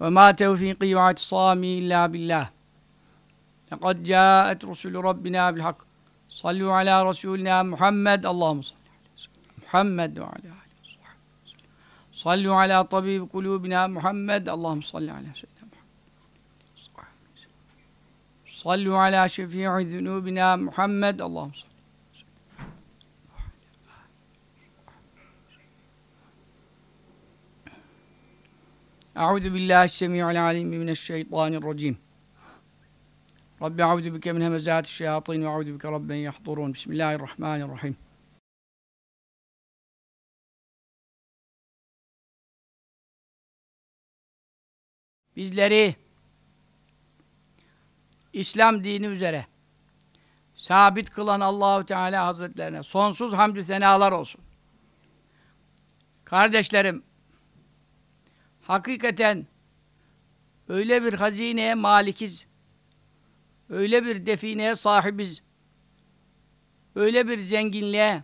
وما توفيقي واعتصامي إلا بالله. لقد جاءت رسل ربنا بالحق. صلوا على رسولنا محمد. اللهم صل على محمد وعلى آله وصحبه. صلوا على طبيب قلوبنا محمد. اللهم صل على سيدنا محمد. صلوا على شفيع ذنوبنا محمد. اللهم صل Euzu billahi semiul alim mineşşeytanirracim. Rabbi euzu bike min hemezati şeyatin ve euzu bike rabben yahdurun. Bismillahirrahmanirrahim. Bizleri İslam dini üzere sabit kılan Allahu Teala Hazretlerine sonsuz hamdü senalar olsun. Kardeşlerim, hakikaten öyle bir hazineye malikiz, öyle bir defineye sahibiz, öyle bir zenginliğe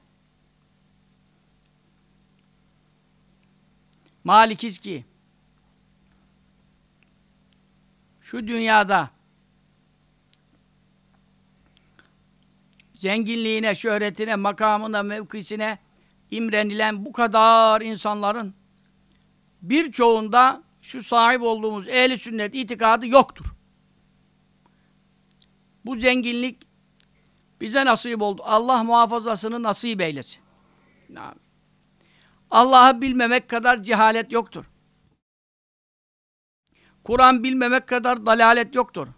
malikiz ki şu dünyada zenginliğine, şöhretine, makamına, mevkisine imrenilen bu kadar insanların birçoğunda şu sahip olduğumuz ehli sünnet itikadı yoktur. Bu zenginlik bize nasip oldu. Allah muhafazasını nasip eylesin. Allah'ı bilmemek kadar cehalet yoktur. Kur'an bilmemek kadar dalalet yoktur.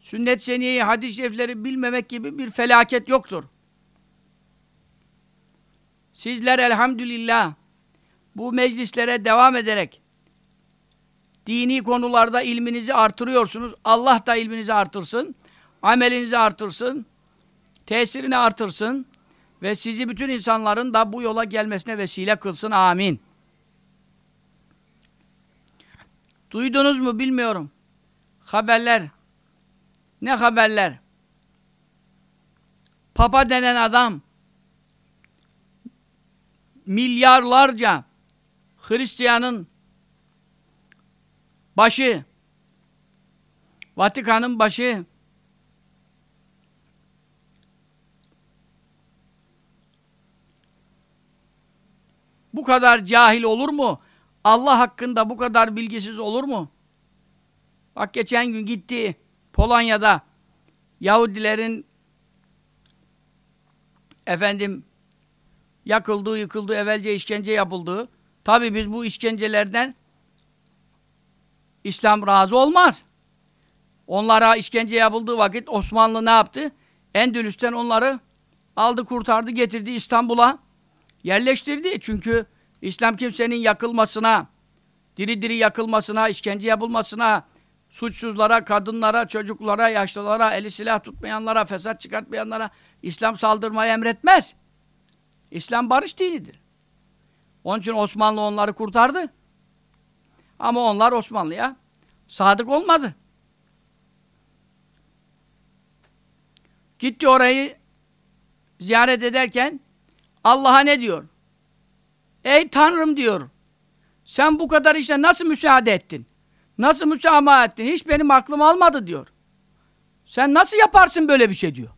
Sünnet seniyeyi, hadis-i şerifleri bilmemek gibi bir felaket yoktur. Sizler elhamdülillah bu meclislere devam ederek dini konularda ilminizi artırıyorsunuz. Allah da ilminizi artırsın, amelinizi artırsın, tesirini artırsın ve sizi bütün insanların da bu yola gelmesine vesile kılsın. Amin. Duydunuz mu bilmiyorum. Haberler. Ne haberler? Papa denen adam milyarlarca Hristiyanın başı Vatikan'ın başı bu kadar cahil olur mu? Allah hakkında bu kadar bilgisiz olur mu? Bak geçen gün gitti Polonya'da Yahudilerin efendim yakıldığı, yıkıldığı, evvelce işkence yapıldığı. Tabi biz bu işkencelerden İslam razı olmaz. Onlara işkence yapıldığı vakit Osmanlı ne yaptı? Endülüs'ten onları aldı, kurtardı, getirdi İstanbul'a yerleştirdi. Çünkü İslam kimsenin yakılmasına, diri diri yakılmasına, işkence yapılmasına, suçsuzlara, kadınlara, çocuklara, yaşlılara, eli silah tutmayanlara, fesat çıkartmayanlara İslam saldırmayı emretmez. İslam barış dinidir. Onun için Osmanlı onları kurtardı. Ama onlar Osmanlı'ya sadık olmadı. Gitti orayı ziyaret ederken Allah'a ne diyor? Ey Tanrım diyor. Sen bu kadar işte nasıl müsaade ettin? Nasıl müsamaha ettin? Hiç benim aklım almadı diyor. Sen nasıl yaparsın böyle bir şey diyor.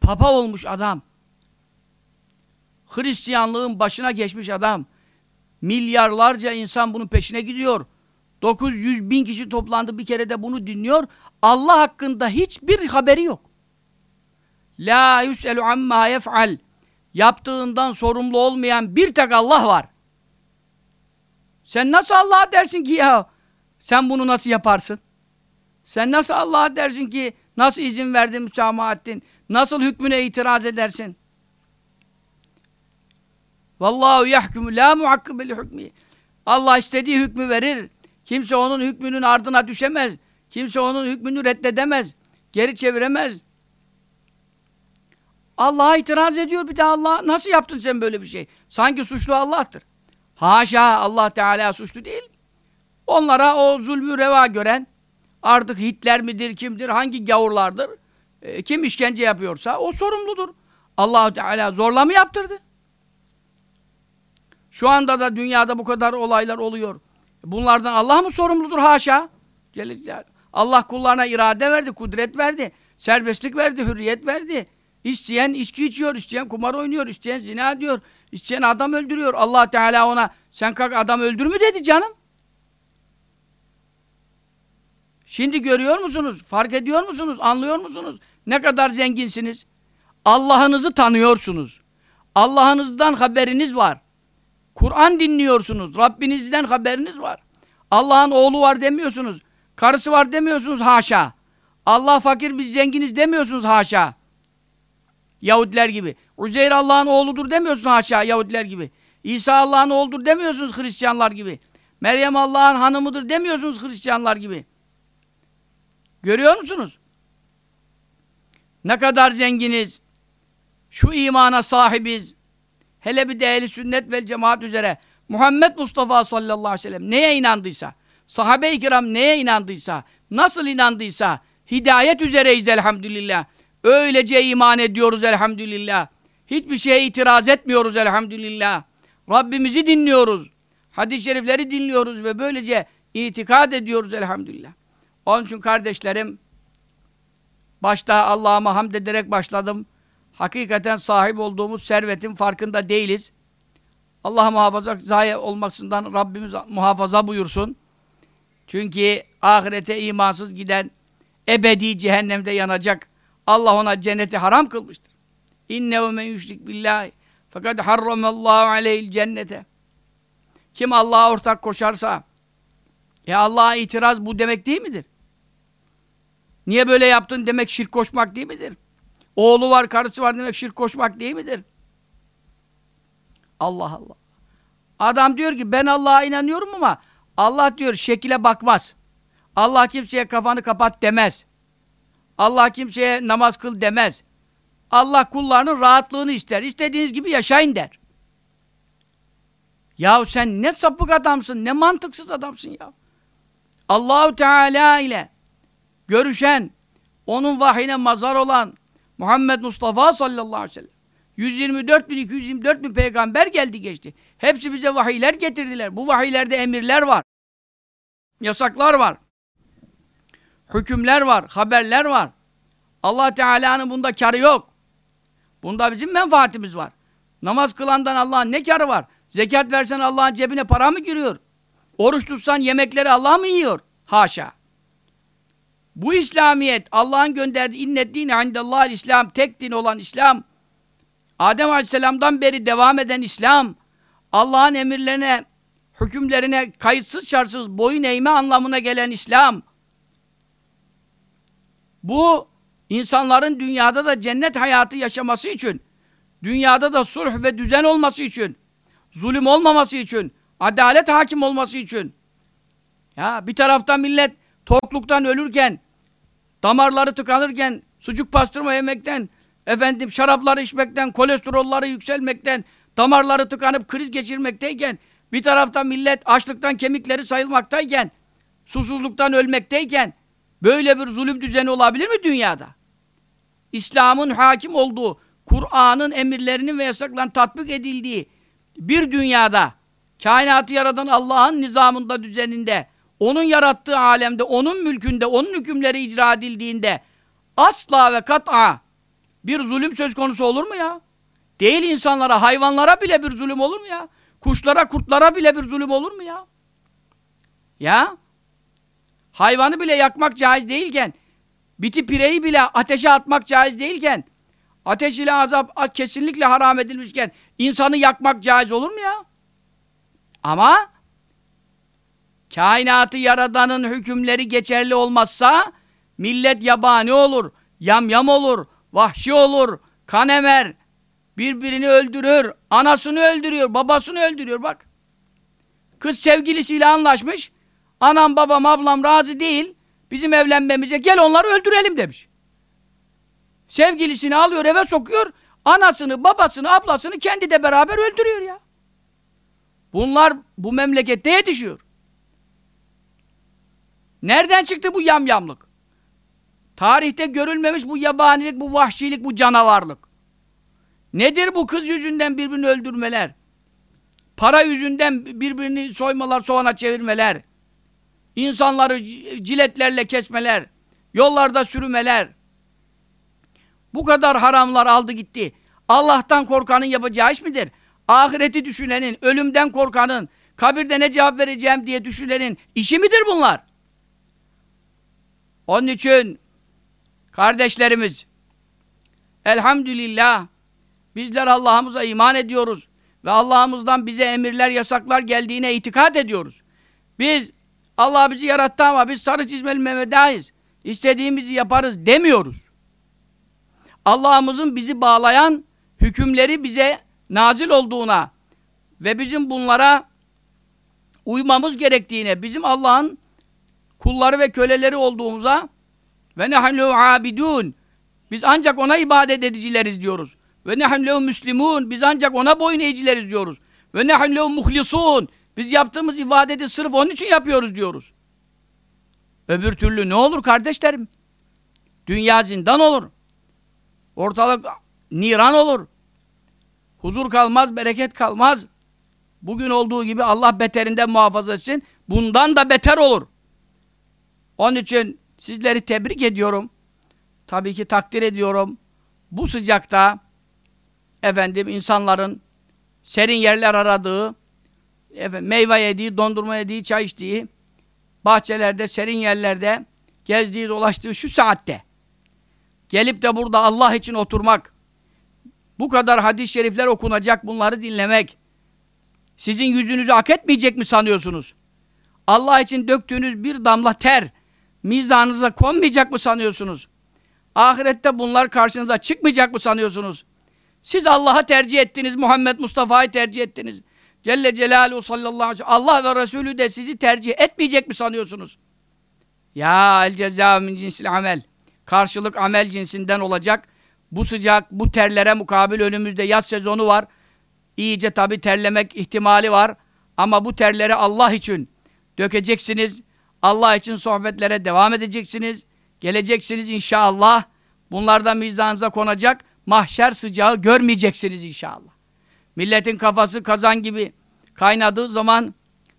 Papa olmuş adam. Hristiyanlığın başına geçmiş adam. Milyarlarca insan bunun peşine gidiyor. 900 bin kişi toplandı bir kere de bunu dinliyor. Allah hakkında hiçbir haberi yok. La yus'elu amma yef'al. Yaptığından sorumlu olmayan bir tek Allah var. Sen nasıl Allah'a dersin ki ya sen bunu nasıl yaparsın? Sen nasıl Allah'a dersin ki nasıl izin verdin, müsamaha ettin? Nasıl hükmüne itiraz edersin? Vallahu yahkumu la muakkibe li hükmi. Allah istediği hükmü verir. Kimse onun hükmünün ardına düşemez. Kimse onun hükmünü reddedemez. Geri çeviremez. Allah'a itiraz ediyor bir de Allah nasıl yaptın sen böyle bir şey? Sanki suçlu Allah'tır. Haşa Allah Teala suçlu değil. Onlara o zulmü reva gören artık Hitler midir, kimdir, hangi gavurlardır, e, kim işkence yapıyorsa o sorumludur. allah Teala zorla mı yaptırdı? Şu anda da dünyada bu kadar olaylar oluyor. Bunlardan Allah mı sorumludur? Haşa. Allah kullarına irade verdi, kudret verdi, serbestlik verdi, hürriyet verdi. İsteyen içki içiyor, isteyen kumar oynuyor, isteyen zina diyor, isteyen adam öldürüyor. Allah Teala ona sen kalk adam öldür mü dedi canım. Şimdi görüyor musunuz? Fark ediyor musunuz? Anlıyor musunuz? Ne kadar zenginsiniz? Allah'ınızı tanıyorsunuz. Allah'ınızdan haberiniz var. Kur'an dinliyorsunuz. Rabbinizden haberiniz var. Allah'ın oğlu var demiyorsunuz. Karısı var demiyorsunuz haşa. Allah fakir biz zenginiz demiyorsunuz haşa. Yahudiler gibi. Uzeyr Allah'ın oğludur demiyorsunuz haşa Yahudiler gibi. İsa Allah'ın oğludur demiyorsunuz Hristiyanlar gibi. Meryem Allah'ın hanımıdır demiyorsunuz Hristiyanlar gibi. Görüyor musunuz? Ne kadar zenginiz. Şu imana sahibiz. Hele bir de ehli sünnet vel cemaat üzere Muhammed Mustafa sallallahu aleyhi ve sellem neye inandıysa, sahabe-i kiram neye inandıysa, nasıl inandıysa hidayet üzereyiz elhamdülillah. Öylece iman ediyoruz elhamdülillah. Hiçbir şeye itiraz etmiyoruz elhamdülillah. Rabbimizi dinliyoruz. Hadis-i şerifleri dinliyoruz ve böylece itikad ediyoruz elhamdülillah. Onun için kardeşlerim, başta Allah'a hamd ederek başladım. Hakikaten sahip olduğumuz servetin farkında değiliz. Allah muhafaza zayi olmasından Rabbimiz muhafaza buyursun. Çünkü ahirete imansız giden ebedi cehennemde yanacak. Allah ona cenneti haram kılmıştır. İnnehu men yüşrik billahi fakat harramallahu aleyhil cennete. Kim Allah'a ortak koşarsa ya Allah'a itiraz bu demek değil midir? Niye böyle yaptın demek şirk koşmak değil midir? Oğlu var, karısı var demek şirk koşmak değil midir? Allah Allah. Adam diyor ki ben Allah'a inanıyorum ama Allah diyor şekile bakmaz. Allah kimseye kafanı kapat demez. Allah kimseye namaz kıl demez. Allah kullarının rahatlığını ister. İstediğiniz gibi yaşayın der. Yahu sen ne sapık adamsın, ne mantıksız adamsın ya. Allahu Teala ile görüşen, onun vahyine mazar olan Muhammed Mustafa sallallahu aleyhi ve sellem 124 bin, 224 bin peygamber geldi geçti. Hepsi bize vahiyler getirdiler. Bu vahiylerde emirler var. Yasaklar var. Hükümler var, haberler var. Allah Teala'nın bunda karı yok. Bunda bizim menfaatimiz var. Namaz kılandan Allah'ın ne karı var? Zekat versen Allah'ın cebine para mı giriyor? Oruç tutsan yemekleri Allah mı yiyor? Haşa. Bu İslamiyet, Allah'ın gönderdiği innet dine indellâhil İslam, tek din olan İslam, Adem Aleyhisselam'dan beri devam eden İslam, Allah'ın emirlerine, hükümlerine kayıtsız şartsız boyun eğme anlamına gelen İslam, bu insanların dünyada da cennet hayatı yaşaması için, dünyada da sulh ve düzen olması için, zulüm olmaması için, adalet hakim olması için, ya bir taraftan millet tokluktan ölürken, damarları tıkanırken, sucuk pastırma yemekten, efendim şarapları içmekten, kolesterolları yükselmekten, damarları tıkanıp kriz geçirmekteyken, bir taraftan millet açlıktan kemikleri sayılmaktayken, susuzluktan ölmekteyken, böyle bir zulüm düzeni olabilir mi dünyada? İslam'ın hakim olduğu, Kur'an'ın emirlerinin ve yasaklarının tatbik edildiği bir dünyada, kainatı yaratan Allah'ın nizamında, düzeninde, onun yarattığı alemde, onun mülkünde, onun hükümleri icra edildiğinde asla ve kat'a bir zulüm söz konusu olur mu ya? Değil insanlara, hayvanlara bile bir zulüm olur mu ya? Kuşlara, kurtlara bile bir zulüm olur mu ya? Ya? Hayvanı bile yakmak caiz değilken, biti pireyi bile ateşe atmak caiz değilken, ateş ile azap kesinlikle haram edilmişken, insanı yakmak caiz olur mu ya? Ama kainatı yaradanın hükümleri geçerli olmazsa millet yabani olur, yamyam olur, vahşi olur, kan emer, birbirini öldürür, anasını öldürüyor, babasını öldürüyor bak. Kız sevgilisiyle anlaşmış, Anam, babam, ablam razı değil. Bizim evlenmemize gel onları öldürelim demiş. Sevgilisini alıyor eve sokuyor. Anasını, babasını, ablasını kendi de beraber öldürüyor ya. Bunlar bu memlekette yetişiyor. Nereden çıktı bu yamyamlık? Tarihte görülmemiş bu yabanilik, bu vahşilik, bu canavarlık. Nedir bu kız yüzünden birbirini öldürmeler? Para yüzünden birbirini soymalar, soğana çevirmeler. İnsanları ciletlerle kesmeler. Yollarda sürümeler. Bu kadar haramlar aldı gitti. Allah'tan korkanın yapacağı iş midir? Ahireti düşünenin, ölümden korkanın, kabirde ne cevap vereceğim diye düşünenin işi midir bunlar? Onun için kardeşlerimiz elhamdülillah bizler Allah'ımıza iman ediyoruz ve Allah'ımızdan bize emirler, yasaklar geldiğine itikad ediyoruz. Biz Allah bizi yarattı ama biz sarı çizmeli Mehmet'ayız. İstediğimizi yaparız demiyoruz. Allah'ımızın bizi bağlayan hükümleri bize nazil olduğuna ve bizim bunlara uymamız gerektiğine, bizim Allah'ın kulları ve köleleri olduğumuza ve nehnu abidun biz ancak ona ibadet edicileriz diyoruz. Ve nehnu müslimun biz ancak ona boyun eğicileriz diyoruz. Ve nehnu muhlisun biz yaptığımız ibadeti sırf onun için yapıyoruz diyoruz. Öbür türlü ne olur kardeşlerim? Dünya zindan olur. Ortalık niran olur. Huzur kalmaz, bereket kalmaz. Bugün olduğu gibi Allah beterinden muhafaza etsin. Bundan da beter olur. Onun için sizleri tebrik ediyorum. Tabii ki takdir ediyorum. Bu sıcakta efendim insanların serin yerler aradığı, efendim, meyve yediği, dondurma yediği, çay içtiği, bahçelerde, serin yerlerde gezdiği, dolaştığı şu saatte gelip de burada Allah için oturmak, bu kadar hadis-i şerifler okunacak, bunları dinlemek, sizin yüzünüzü hak etmeyecek mi sanıyorsunuz? Allah için döktüğünüz bir damla ter, mizanınıza konmayacak mı sanıyorsunuz? Ahirette bunlar karşınıza çıkmayacak mı sanıyorsunuz? Siz Allah'a tercih ettiniz, Muhammed Mustafa'yı tercih ettiniz. Celle Celaluhu sallallahu aleyhi ve. Allah ve Resulü de sizi tercih etmeyecek mi sanıyorsunuz? Ya el ceza min cinsil amel. Karşılık amel cinsinden olacak. Bu sıcak, bu terlere mukabil önümüzde yaz sezonu var. İyice tabi terlemek ihtimali var. Ama bu terleri Allah için dökeceksiniz. Allah için sohbetlere devam edeceksiniz. Geleceksiniz inşallah. Bunlardan mizanınıza konacak. Mahşer sıcağı görmeyeceksiniz inşallah. Milletin kafası kazan gibi kaynadığı zaman,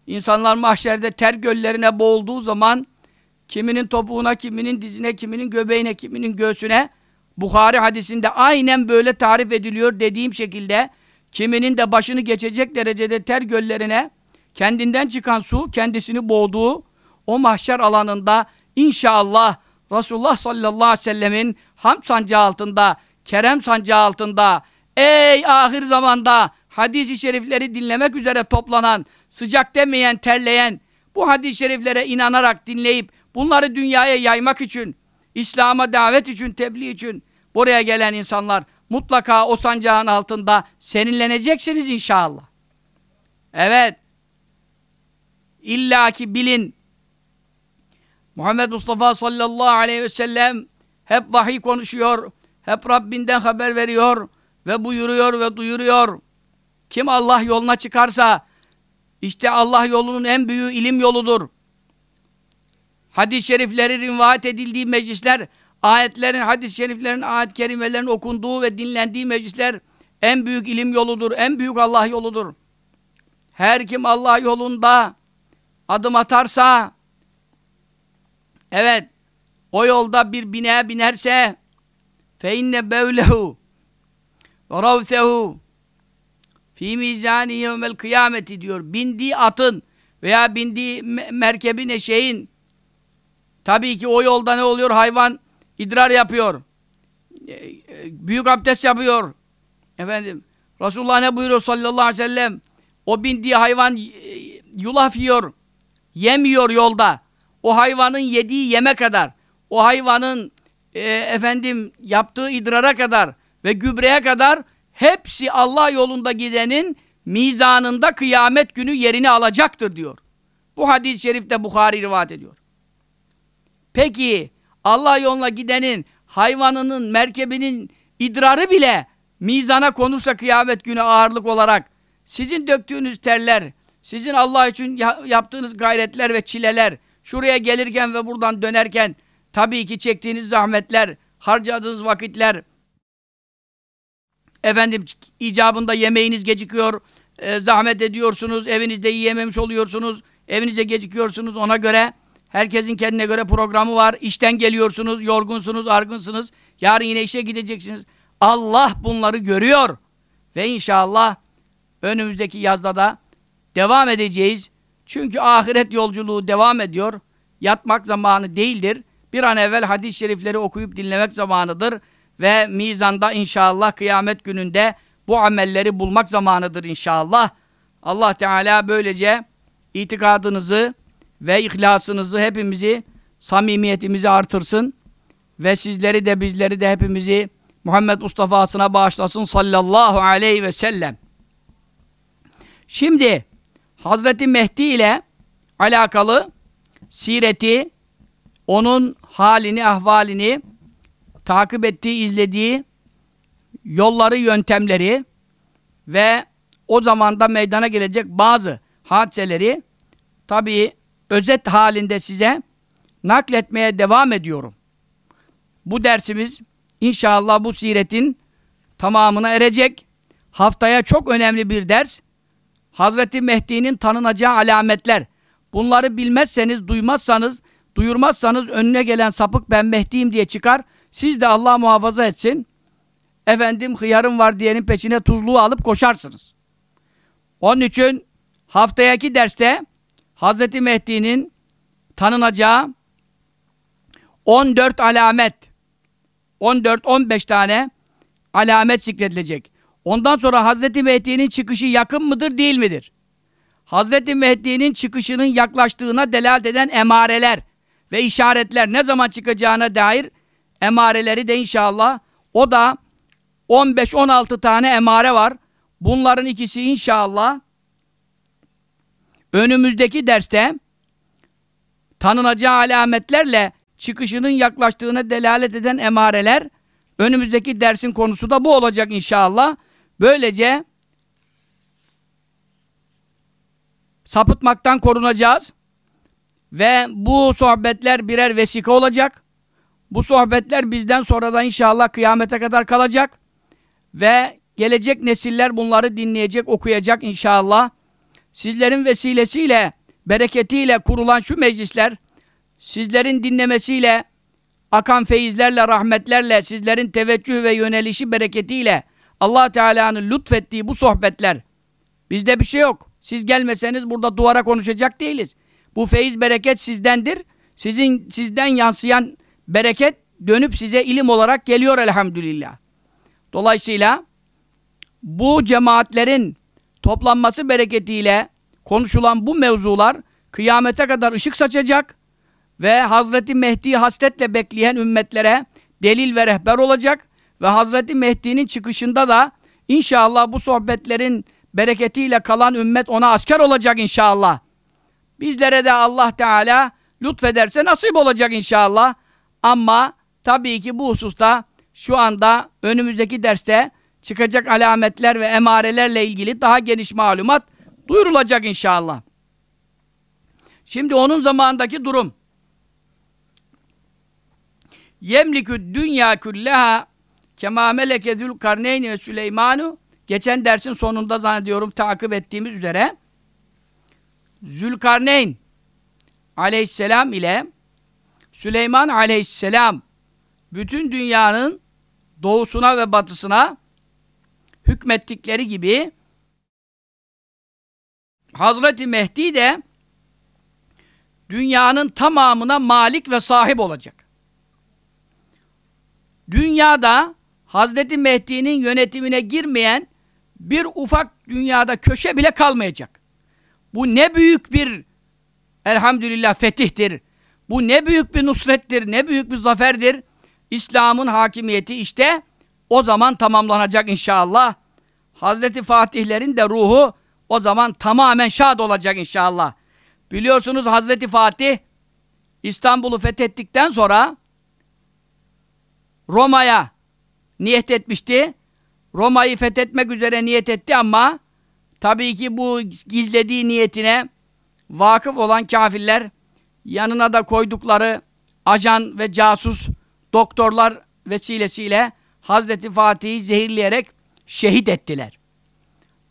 insanlar mahşerde ter göllerine boğulduğu zaman, kiminin topuğuna, kiminin dizine, kiminin göbeğine, kiminin göğsüne, Bukhari hadisinde aynen böyle tarif ediliyor dediğim şekilde, kiminin de başını geçecek derecede ter göllerine, kendinden çıkan su, kendisini boğduğu, o mahşer alanında inşallah Resulullah sallallahu aleyhi ve sellemin ham sancağı altında, kerem sancağı altında, ey ahir zamanda hadis-i şerifleri dinlemek üzere toplanan, sıcak demeyen, terleyen, bu hadis-i şeriflere inanarak dinleyip, bunları dünyaya yaymak için, İslam'a davet için, tebliğ için buraya gelen insanlar mutlaka o sancağın altında seninleneceksiniz inşallah. Evet. İlla ki bilin Muhammed Mustafa sallallahu aleyhi ve sellem hep vahiy konuşuyor, hep Rabbinden haber veriyor ve buyuruyor ve duyuruyor. Kim Allah yoluna çıkarsa, işte Allah yolunun en büyüğü ilim yoludur. Hadis-i şerifleri rivayet edildiği meclisler, ayetlerin, hadis-i şeriflerin, ayet-i kerimelerin okunduğu ve dinlendiği meclisler en büyük ilim yoludur, en büyük Allah yoludur. Her kim Allah yolunda adım atarsa, Evet. O yolda bir bineğe binerse fe inne bevlehu ve ravsehu fi mizani yevmel kıyameti diyor. Bindiği atın veya bindiği merkebin eşeğin tabii ki o yolda ne oluyor? Hayvan idrar yapıyor. E, e, büyük abdest yapıyor. Efendim Resulullah ne buyuruyor sallallahu aleyhi ve sellem? O bindiği hayvan e, yulaf yiyor. Yemiyor yolda o hayvanın yediği yeme kadar, o hayvanın e, efendim yaptığı idrara kadar ve gübreye kadar hepsi Allah yolunda gidenin mizanında kıyamet günü yerini alacaktır diyor. Bu hadis-i şerifte Bukhari rivayet ediyor. Peki Allah yoluna gidenin hayvanının, merkebinin idrarı bile mizana konursa kıyamet günü ağırlık olarak sizin döktüğünüz terler, sizin Allah için yaptığınız gayretler ve çileler, şuraya gelirken ve buradan dönerken tabii ki çektiğiniz zahmetler, harcadığınız vakitler, efendim icabında yemeğiniz gecikiyor, e, zahmet ediyorsunuz, evinizde yiyememiş oluyorsunuz, evinize gecikiyorsunuz ona göre herkesin kendine göre programı var. İşten geliyorsunuz, yorgunsunuz, argınsınız. Yarın yine işe gideceksiniz. Allah bunları görüyor. Ve inşallah önümüzdeki yazda da devam edeceğiz. Çünkü ahiret yolculuğu devam ediyor. Yatmak zamanı değildir. Bir an evvel hadis-i şerifleri okuyup dinlemek zamanıdır. Ve mizanda inşallah kıyamet gününde bu amelleri bulmak zamanıdır inşallah. Allah Teala böylece itikadınızı ve ihlasınızı hepimizi, samimiyetimizi artırsın. Ve sizleri de bizleri de hepimizi Muhammed Mustafa'sına bağışlasın sallallahu aleyhi ve sellem. Şimdi Hazreti Mehdi ile alakalı sireti, onun halini, ahvalini takip ettiği, izlediği yolları, yöntemleri ve o zamanda meydana gelecek bazı hadiseleri tabii özet halinde size nakletmeye devam ediyorum. Bu dersimiz inşallah bu siretin tamamına erecek. Haftaya çok önemli bir ders. Hazreti Mehdi'nin tanınacağı alametler. Bunları bilmezseniz, duymazsanız, duyurmazsanız önüne gelen sapık ben Mehdi'yim diye çıkar. Siz de Allah muhafaza etsin. Efendim hıyarım var diyenin peşine tuzluğu alıp koşarsınız. Onun için haftayaki derste Hazreti Mehdi'nin tanınacağı 14 alamet 14-15 tane alamet zikredilecek. Ondan sonra Hazreti Mehdi'nin çıkışı yakın mıdır değil midir? Hazreti Mehdi'nin çıkışının yaklaştığına delalet eden emareler ve işaretler ne zaman çıkacağına dair emareleri de inşallah o da 15-16 tane emare var. Bunların ikisi inşallah önümüzdeki derste tanınacağı alametlerle çıkışının yaklaştığına delalet eden emareler önümüzdeki dersin konusu da bu olacak inşallah. Böylece sapıtmaktan korunacağız. Ve bu sohbetler birer vesika olacak. Bu sohbetler bizden sonra da inşallah kıyamete kadar kalacak. Ve gelecek nesiller bunları dinleyecek, okuyacak inşallah. Sizlerin vesilesiyle, bereketiyle kurulan şu meclisler, sizlerin dinlemesiyle, akan feyizlerle, rahmetlerle, sizlerin teveccüh ve yönelişi bereketiyle allah Teala'nın lütfettiği bu sohbetler, bizde bir şey yok. Siz gelmeseniz burada duvara konuşacak değiliz. Bu feyiz bereket sizdendir. Sizin sizden yansıyan bereket dönüp size ilim olarak geliyor elhamdülillah. Dolayısıyla bu cemaatlerin toplanması bereketiyle konuşulan bu mevzular kıyamete kadar ışık saçacak ve Hazreti Mehdi'yi hasretle bekleyen ümmetlere delil ve rehber olacak ve Hazreti Mehdi'nin çıkışında da inşallah bu sohbetlerin bereketiyle kalan ümmet ona asker olacak inşallah. Bizlere de Allah Teala lütfederse nasip olacak inşallah. Ama tabii ki bu hususta şu anda önümüzdeki derste çıkacak alametler ve emarelerle ilgili daha geniş malumat duyurulacak inşallah. Şimdi onun zamandaki durum. Yemlikü dünya külleha kema meleke zülkarneyni ve Süleymanu geçen dersin sonunda zannediyorum takip ettiğimiz üzere Zülkarneyn aleyhisselam ile Süleyman aleyhisselam bütün dünyanın doğusuna ve batısına hükmettikleri gibi Hazreti Mehdi de dünyanın tamamına malik ve sahip olacak. Dünyada Hazreti Mehdi'nin yönetimine girmeyen bir ufak dünyada köşe bile kalmayacak. Bu ne büyük bir elhamdülillah fetihtir. Bu ne büyük bir nusrettir, ne büyük bir zaferdir. İslam'ın hakimiyeti işte o zaman tamamlanacak inşallah. Hazreti Fatihlerin de ruhu o zaman tamamen şad olacak inşallah. Biliyorsunuz Hazreti Fatih İstanbul'u fethettikten sonra Roma'ya niyet etmişti. Roma'yı fethetmek üzere niyet etti ama tabii ki bu gizlediği niyetine vakıf olan kafirler yanına da koydukları ajan ve casus doktorlar vesilesiyle Hazreti Fatih'i zehirleyerek şehit ettiler.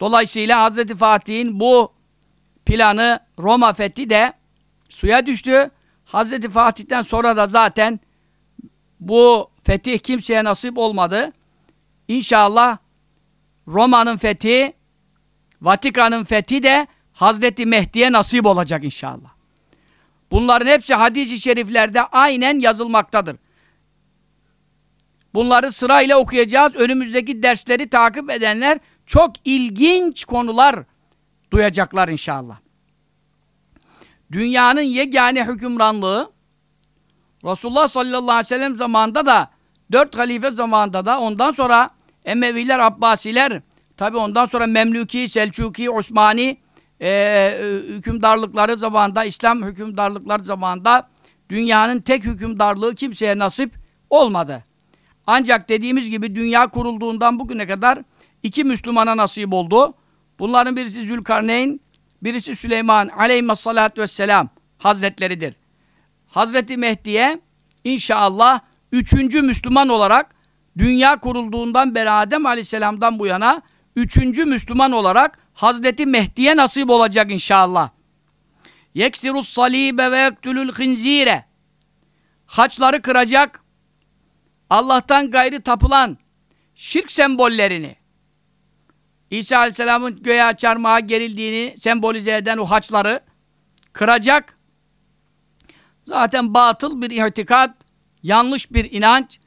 Dolayısıyla Hazreti Fatih'in bu planı Roma fethi de suya düştü. Hazreti Fatih'ten sonra da zaten bu fetih kimseye nasip olmadı. İnşallah Roma'nın fethi, Vatikan'ın fethi de Hazreti Mehdi'ye nasip olacak inşallah. Bunların hepsi hadis-i şeriflerde aynen yazılmaktadır. Bunları sırayla okuyacağız. Önümüzdeki dersleri takip edenler çok ilginç konular duyacaklar inşallah. Dünyanın yegane hükümranlığı Resulullah sallallahu aleyhi ve sellem zamanında da dört halife zamanında da ondan sonra Emeviler, Abbasiler tabi ondan sonra Memlüki, Selçuki, Osmani e, hükümdarlıkları zamanında, İslam hükümdarlıkları zamanında dünyanın tek hükümdarlığı kimseye nasip olmadı. Ancak dediğimiz gibi dünya kurulduğundan bugüne kadar iki Müslümana nasip oldu. Bunların birisi Zülkarneyn, birisi Süleyman aleyhissalatü vesselam hazretleridir. Hazreti Mehdi'ye inşallah üçüncü Müslüman olarak dünya kurulduğundan beri Adem aleyhisselamdan bu yana üçüncü Müslüman olarak Hazreti Mehdi'ye nasip olacak inşallah. Yeksirus salibe ve yektülül khinzire Haçları kıracak, Allah'tan gayri tapılan şirk sembollerini, İsa Aleyhisselam'ın göğe çarmıha gerildiğini sembolize eden o haçları kıracak. Zaten batıl bir itikat, yanlış bir inanç.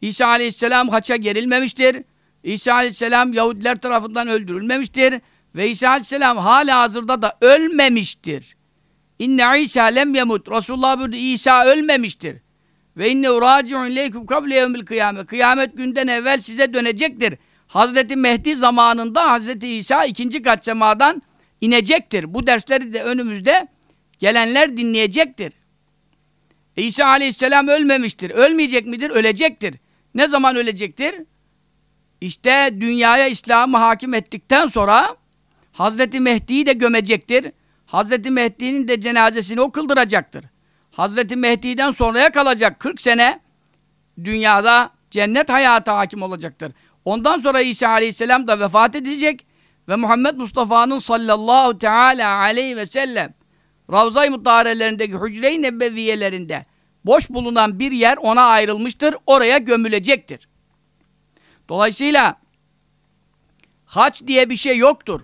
İsa Aleyhisselam haça gerilmemiştir. İsa Aleyhisselam Yahudiler tarafından öldürülmemiştir. Ve İsa Aleyhisselam hala hazırda da ölmemiştir. İnne İsa lem yemut. Resulullah buyurdu İsa ölmemiştir. Ve inne uraci'un leykum kable yevmil kıyamet. Kıyamet günden evvel size dönecektir. Hazreti Mehdi zamanında Hazreti İsa ikinci kat inecektir. Bu dersleri de önümüzde gelenler dinleyecektir. İsa aleyhisselam ölmemiştir. Ölmeyecek midir? Ölecektir. Ne zaman ölecektir? İşte dünyaya İslam'ı hakim ettikten sonra Hazreti Mehdi'yi de gömecektir. Hazreti Mehdi'nin de cenazesini o kıldıracaktır. Hazreti Mehdi'den sonraya kalacak 40 sene dünyada cennet hayatı hakim olacaktır. Ondan sonra İsa Aleyhisselam da vefat edecek ve Muhammed Mustafa'nın sallallahu teala aleyhi ve sellem Ravza-i Mutaharelerindeki hücre-i nebbeviyelerinde boş bulunan bir yer ona ayrılmıştır. Oraya gömülecektir. Dolayısıyla haç diye bir şey yoktur.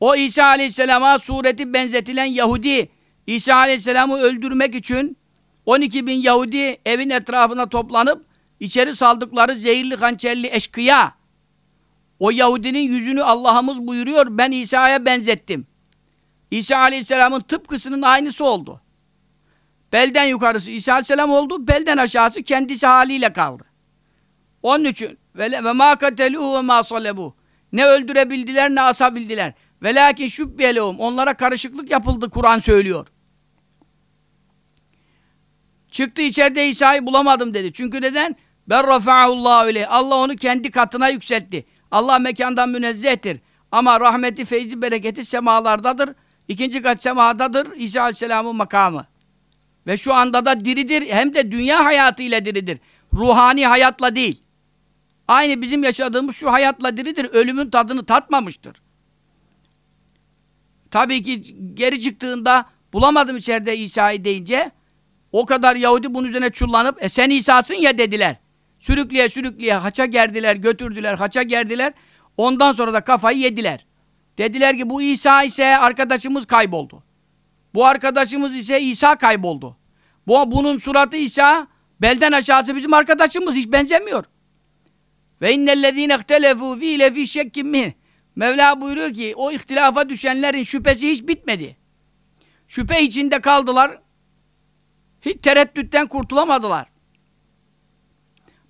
O İsa Aleyhisselam'a sureti benzetilen Yahudi İsa Aleyhisselam'ı öldürmek için 12 bin Yahudi evin etrafına toplanıp içeri saldıkları zehirli hançerli eşkıya o Yahudinin yüzünü Allah'ımız buyuruyor ben İsa'ya benzettim. İsa Aleyhisselam'ın tıpkısının aynısı oldu. Belden yukarısı İsa Aleyhisselam oldu, belden aşağısı kendisi haliyle kaldı. Onun için ve ma kateluhu ve ma salebu. Ne öldürebildiler ne asabildiler. Ve lakin şübbiyelehum. Onlara karışıklık yapıldı Kur'an söylüyor. Çıktı içeride İsa'yı bulamadım dedi. Çünkü neden? Ben rafa'ullahu öyle. Allah onu kendi katına yükseltti. Allah mekandan münezzehtir. Ama rahmeti, feyzi, bereketi semalardadır. İkinci kat semadadır İsa Aleyhisselam'ın makamı. Ve şu anda da diridir. Hem de dünya hayatı ile diridir. Ruhani hayatla değil. Aynı bizim yaşadığımız şu hayatla diridir. Ölümün tadını tatmamıştır. Tabii ki geri çıktığında bulamadım içeride İsa'yı deyince o kadar Yahudi bunun üzerine çullanıp e sen İsa'sın ya dediler. Sürükleye sürükleye haça gerdiler, götürdüler, haça gerdiler. Ondan sonra da kafayı yediler. Dediler ki bu İsa ise arkadaşımız kayboldu. Bu arkadaşımız ise İsa kayboldu. Bu, bunun suratı İsa, belden aşağısı bizim arkadaşımız hiç benzemiyor. Ve innellezîne ihtelefû fî lefî şekkim min. Mevla buyuruyor ki o ihtilafa düşenlerin şüphesi hiç bitmedi. Şüphe içinde kaldılar. Hiç tereddütten kurtulamadılar.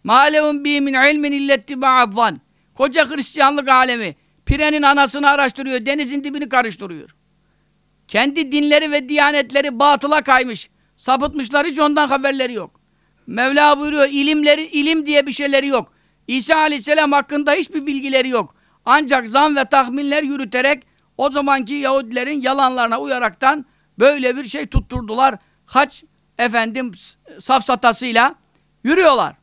Mâlevun bî min ilmin illettibâ'advan. Koca Hristiyanlık alemi Pirenin anasını araştırıyor, denizin dibini karıştırıyor. Kendi dinleri ve diyanetleri batıla kaymış. Sapıtmışlar hiç ondan haberleri yok. Mevla buyuruyor ilimleri ilim diye bir şeyleri yok. İsa Aleyhisselam hakkında hiçbir bilgileri yok. Ancak zan ve tahminler yürüterek o zamanki Yahudilerin yalanlarına uyaraktan böyle bir şey tutturdular. Haç efendim safsatasıyla yürüyorlar.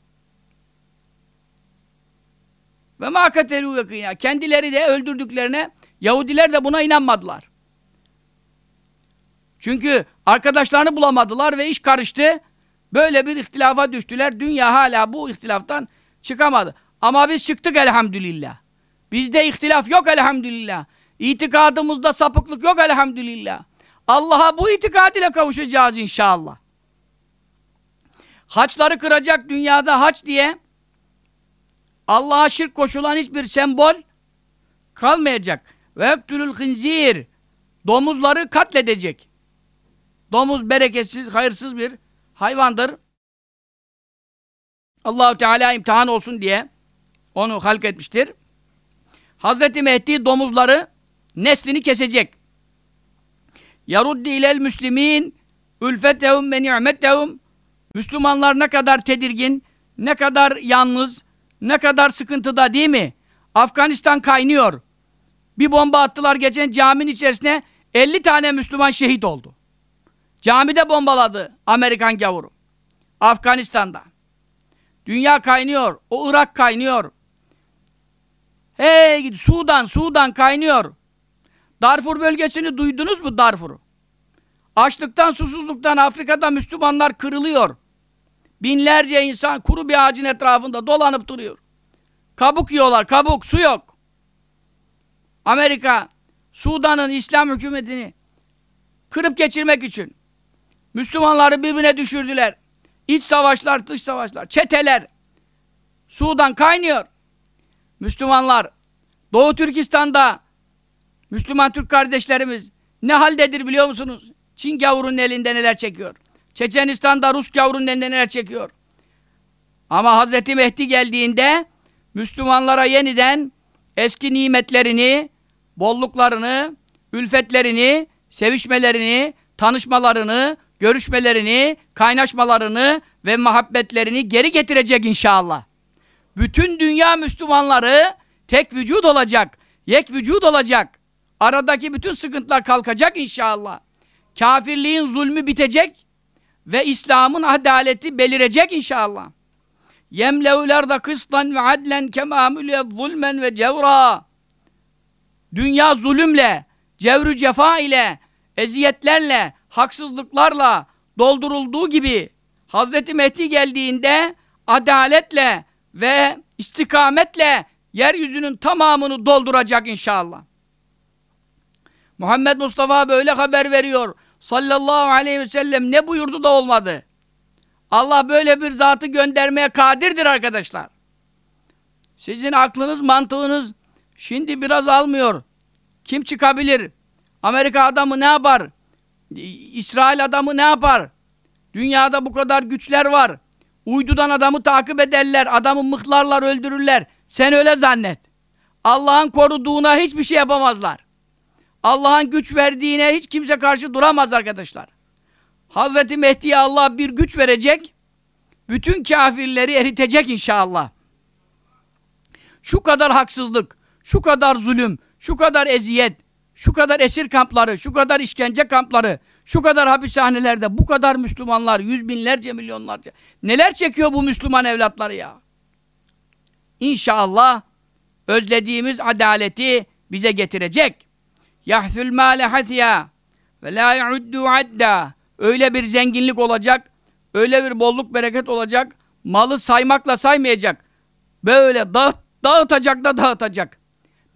Ve ma katelu. Kendileri de öldürdüklerine Yahudiler de buna inanmadılar. Çünkü arkadaşlarını bulamadılar ve iş karıştı. Böyle bir ihtilafa düştüler. Dünya hala bu ihtilaftan çıkamadı. Ama biz çıktık elhamdülillah. Bizde ihtilaf yok elhamdülillah. İtikadımızda sapıklık yok elhamdülillah. Allah'a bu itikad ile kavuşacağız inşallah. Haçları kıracak dünyada haç diye Allah'a şirk koşulan hiçbir sembol kalmayacak. Ve ektülül hınzir domuzları katledecek. Domuz bereketsiz, hayırsız bir hayvandır. Allahu Teala imtihan olsun diye onu halk etmiştir. Hazreti Mehdi domuzları neslini kesecek. Yaruddi ilel müslimin ülfetehum ve ni'metehum Müslümanlar ne kadar tedirgin, ne kadar yalnız, ne kadar sıkıntıda değil mi? Afganistan kaynıyor. Bir bomba attılar geçen caminin içerisine 50 tane Müslüman şehit oldu. Camide bombaladı Amerikan gavuru. Afganistan'da. Dünya kaynıyor. O Irak kaynıyor. Hey Sudan, Sudan kaynıyor. Darfur bölgesini duydunuz mu Darfur'u? Açlıktan, susuzluktan Afrika'da Müslümanlar kırılıyor. Binlerce insan kuru bir ağacın etrafında dolanıp duruyor. Kabuk yiyorlar, kabuk, su yok. Amerika, Sudan'ın İslam hükümetini kırıp geçirmek için Müslümanları birbirine düşürdüler. İç savaşlar, dış savaşlar, çeteler. Sudan kaynıyor. Müslümanlar Doğu Türkistan'da Müslüman Türk kardeşlerimiz ne haldedir biliyor musunuz? Çin gavurunun elinde neler çekiyor. Çeçenistan'da Rus gavurunun elinde neler çekiyor. Ama Hazreti Mehdi geldiğinde Müslümanlara yeniden eski nimetlerini, bolluklarını, ülfetlerini, sevişmelerini, tanışmalarını, görüşmelerini, kaynaşmalarını ve muhabbetlerini geri getirecek inşallah. Bütün dünya Müslümanları tek vücut olacak, yek vücut olacak. Aradaki bütün sıkıntılar kalkacak inşallah. Kafirliğin zulmü bitecek ve İslam'ın adaleti belirecek inşallah. Yemlevler da kıstan ve adlen kema zulmen ve cevra. Dünya zulümle, cevrü cefa ile, eziyetlerle, haksızlıklarla doldurulduğu gibi Hazreti Mehdi geldiğinde adaletle ve istikametle yeryüzünün tamamını dolduracak inşallah. Muhammed Mustafa böyle haber veriyor. Sallallahu aleyhi ve sellem ne buyurdu da olmadı. Allah böyle bir zatı göndermeye kadirdir arkadaşlar. Sizin aklınız, mantığınız şimdi biraz almıyor. Kim çıkabilir? Amerika adamı ne yapar? İsrail adamı ne yapar? Dünyada bu kadar güçler var. Uydudan adamı takip ederler, adamı mıhlarlar, öldürürler. Sen öyle zannet. Allah'ın koruduğuna hiçbir şey yapamazlar. Allah'ın güç verdiğine hiç kimse karşı duramaz arkadaşlar. Hazreti Mehdi'ye Allah bir güç verecek, bütün kafirleri eritecek inşallah. Şu kadar haksızlık, şu kadar zulüm, şu kadar eziyet, şu kadar esir kampları, şu kadar işkence kampları, şu kadar hapishanelerde bu kadar Müslümanlar, yüz binlerce, milyonlarca. Neler çekiyor bu Müslüman evlatları ya? İnşallah özlediğimiz adaleti bize getirecek. Yahsul mâle hasya ve la yu'uddu adda. Öyle bir zenginlik olacak, öyle bir bolluk bereket olacak, malı saymakla saymayacak. Böyle dağıt, dağıtacak da dağıtacak.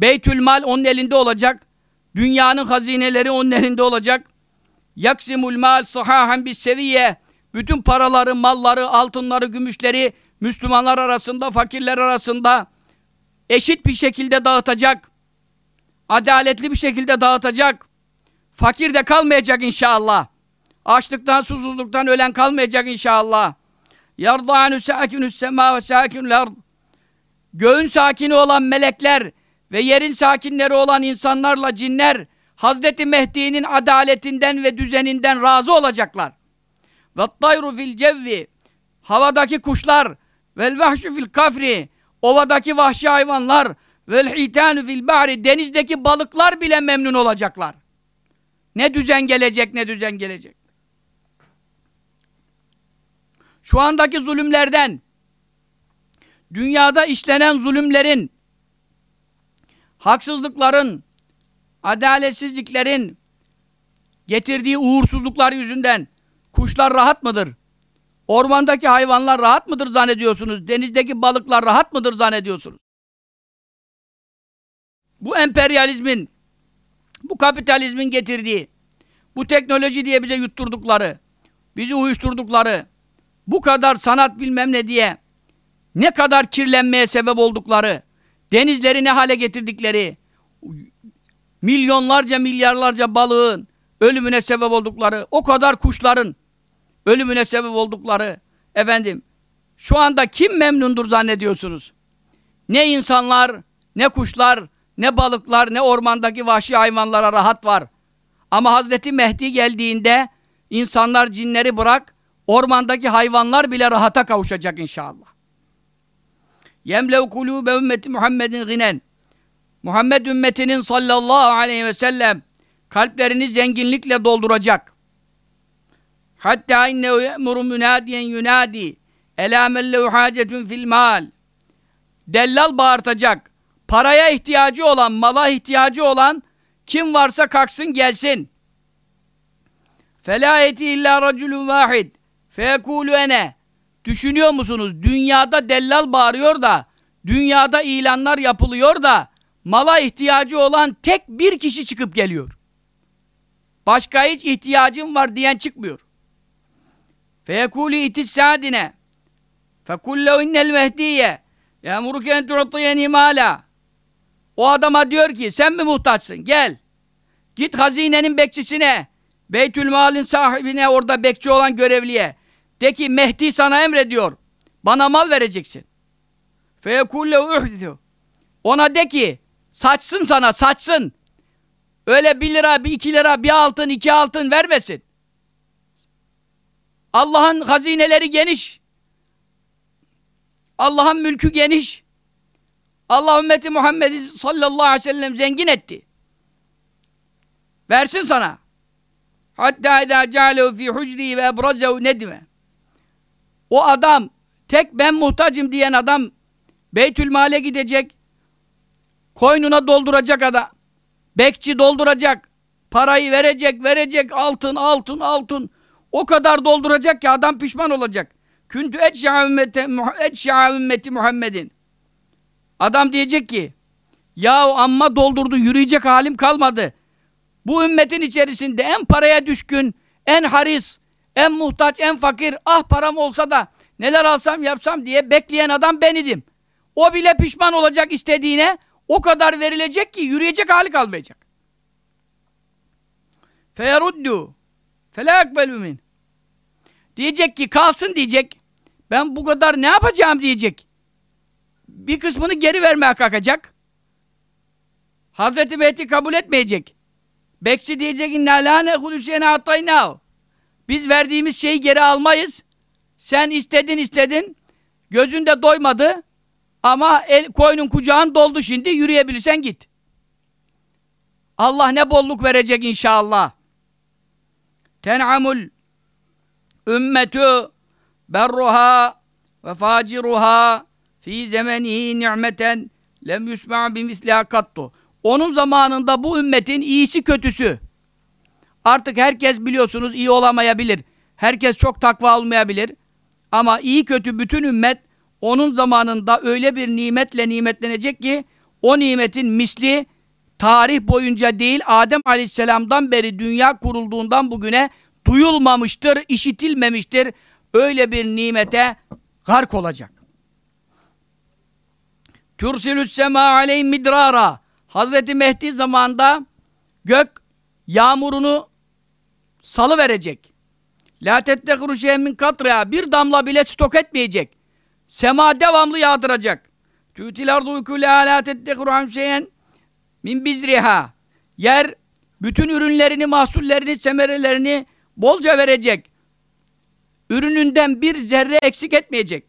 Beytül mal onun elinde olacak. Dünyanın hazineleri onun elinde olacak. Yaksimul mal sahahan bis seviye. Bütün paraları, malları, altınları, gümüşleri Müslümanlar arasında, fakirler arasında eşit bir şekilde dağıtacak. Adaletli bir şekilde dağıtacak. Fakir de kalmayacak inşallah. Açlıktan, susuzluktan ölen kalmayacak inşallah. Yardâ'nü sâkinü semâ ve sâkinül. Göğün sakini olan melekler ve yerin sakinleri olan insanlarla cinler Hazreti Mehdi'nin adaletinden ve düzeninden razı olacaklar. Ve tayru fil cevvi havadaki kuşlar vel vahşu fil kafri ovadaki vahşi hayvanlar vel hitanu fil bahri denizdeki balıklar bile memnun olacaklar. Ne düzen gelecek ne düzen gelecek. Şu andaki zulümlerden dünyada işlenen zulümlerin haksızlıkların adaletsizliklerin getirdiği uğursuzluklar yüzünden kuşlar rahat mıdır? Ormandaki hayvanlar rahat mıdır zannediyorsunuz? Denizdeki balıklar rahat mıdır zannediyorsunuz? Bu emperyalizmin, bu kapitalizmin getirdiği, bu teknoloji diye bize yutturdukları, bizi uyuşturdukları, bu kadar sanat bilmem ne diye ne kadar kirlenmeye sebep oldukları, denizleri ne hale getirdikleri, milyonlarca milyarlarca balığın ölümüne sebep oldukları, o kadar kuşların ölümüne sebep oldukları, efendim, şu anda kim memnundur zannediyorsunuz? Ne insanlar, ne kuşlar, ne balıklar, ne ormandaki vahşi hayvanlara rahat var. Ama Hazreti Mehdi geldiğinde insanlar cinleri bırak, ormandaki hayvanlar bile rahata kavuşacak inşallah. Yemlev kulûbe ümmeti Muhammedin ginen. Muhammed ümmetinin sallallahu aleyhi ve sellem kalplerini zenginlikle dolduracak. Hatta innehu ye'muru münadiyen yunadi elâ mellehu hâcetun fil mal. Dellal bağırtacak. Paraya ihtiyacı olan, mala ihtiyacı olan kim varsa kalksın gelsin. Felâ eti illâ raculun vâhid. Feyekûlü ene. Düşünüyor musunuz? Dünyada dellal bağırıyor da, dünyada ilanlar yapılıyor da, mala ihtiyacı olan tek bir kişi çıkıp geliyor. Başka hiç ihtiyacım var diyen çıkmıyor. Feyekûlü itissadine fekullehu innel mehdiye ya'muruke en tu'tiyeni mala O adama diyor ki sen mi muhtaçsın? Gel. Git hazinenin bekçisine Beytül Mal'in sahibine orada bekçi olan görevliye de ki Mehdi sana emrediyor. Bana mal vereceksin. Feyekullehu uhzu. Ona de ki saçsın sana saçsın. Öyle bir lira, bir iki lira, bir altın, iki altın vermesin. Allah'ın hazineleri geniş. Allah'ın mülkü geniş. Allah ümmeti Muhammed'i sallallahu aleyhi ve sellem zengin etti. Versin sana. Hatta idâ cealehu fî hucri ve ebrazehu nedime. O adam, tek ben muhtacım diyen adam Beytül Mal'e gidecek, koynuna dolduracak adam, bekçi dolduracak, parayı verecek, verecek, altın, altın, altın. O kadar dolduracak ki adam pişman olacak. Küntü etşâ ümmeti, Muhammedin. Adam diyecek ki yahu amma doldurdu yürüyecek halim kalmadı. Bu ümmetin içerisinde en paraya düşkün, en haris, en muhtaç, en fakir ah param olsa da neler alsam yapsam diye bekleyen adam ben idim. O bile pişman olacak istediğine o kadar verilecek ki yürüyecek hali kalmayacak. Feyeruddu felâ ekbelü Diyecek ki kalsın diyecek. Ben bu kadar ne yapacağım diyecek. Bir kısmını geri vermeye kalkacak. Hazreti Mehdi kabul etmeyecek. Bekçi diyecek inna la nehulü şeyne ataynâhu. Biz verdiğimiz şeyi geri almayız. Sen istedin istedin. Gözünde doymadı. Ama el, koynun kucağın doldu şimdi. Yürüyebilirsen git. Allah ne bolluk verecek inşallah. Ten'amul ümmetü berruha ve faciruha fi zemenihi ni'meten lem yusma' bimisliha kattu. Onun zamanında bu ümmetin iyisi kötüsü Artık herkes biliyorsunuz iyi olamayabilir. Herkes çok takva olmayabilir. Ama iyi kötü bütün ümmet onun zamanında öyle bir nimetle nimetlenecek ki o nimetin misli tarih boyunca değil Adem Aleyhisselam'dan beri dünya kurulduğundan bugüne duyulmamıştır, işitilmemiştir. Öyle bir nimete gark olacak. Türsilü's sema aleyhim midrara. Hazreti Mehdi zamanında gök yağmurunu salı verecek. La tettekuru min katrya. Bir damla bile stok etmeyecek. Sema devamlı yağdıracak. Tütil ardu ukule la tettekuru şeyen min bizriha. Yer Bütün ürünlerini, mahsullerini, semerelerini bolca verecek. Ürününden bir zerre eksik etmeyecek.